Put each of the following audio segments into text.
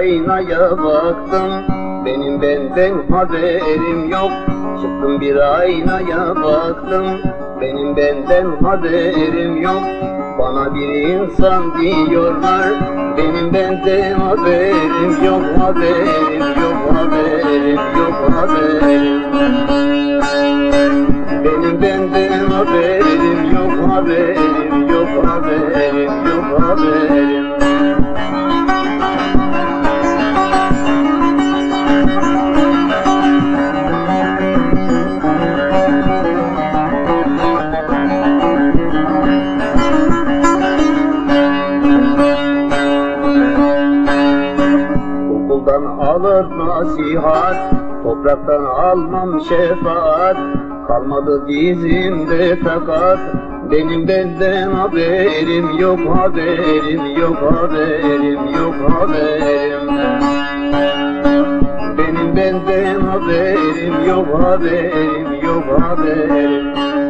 Aynaya baktım Benim benden haberim yok. Çıktım bir aynaya baktım. Benim benden haberim yok. Bana bir insan diyorlar. Benim benden haberim yok Haberim yok haberim yok haberim. Benim benden haberim yok Haberim yok haberim yok haberim Okuldan alır nasihat. Topraktan almam şefaat. Kalmadı dizimde takat. Benim benden haberim yok haberim yok haberim yok haberim. Benim benden haberim yok haberim yok haberim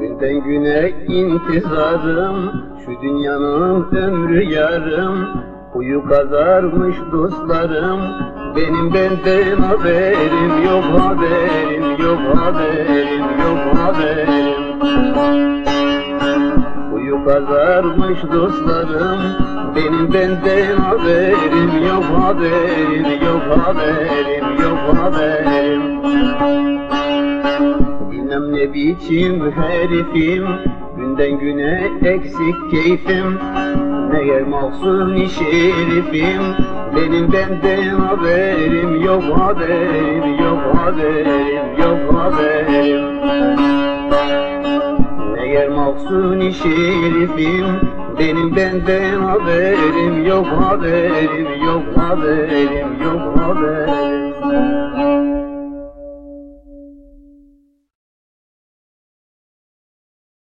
Günden güne intizarım Şu dünyanın ömrü yarım. Uyu kazarmış dostlarım Benim benden haberim yok haberim yok haberim yok haberim. Uyu kazarmış dostlarım Benim benden haberim yok haberim yok haberim yok haberim ne biçim herifim? Günden güne eksik keyfim. Meğer mahzun şerifim Benim benden haberim yok haberim yok haberim yok haberim. Meğer mahzun şerifim Benim benden haberim yok haberim yok haberim yok haberim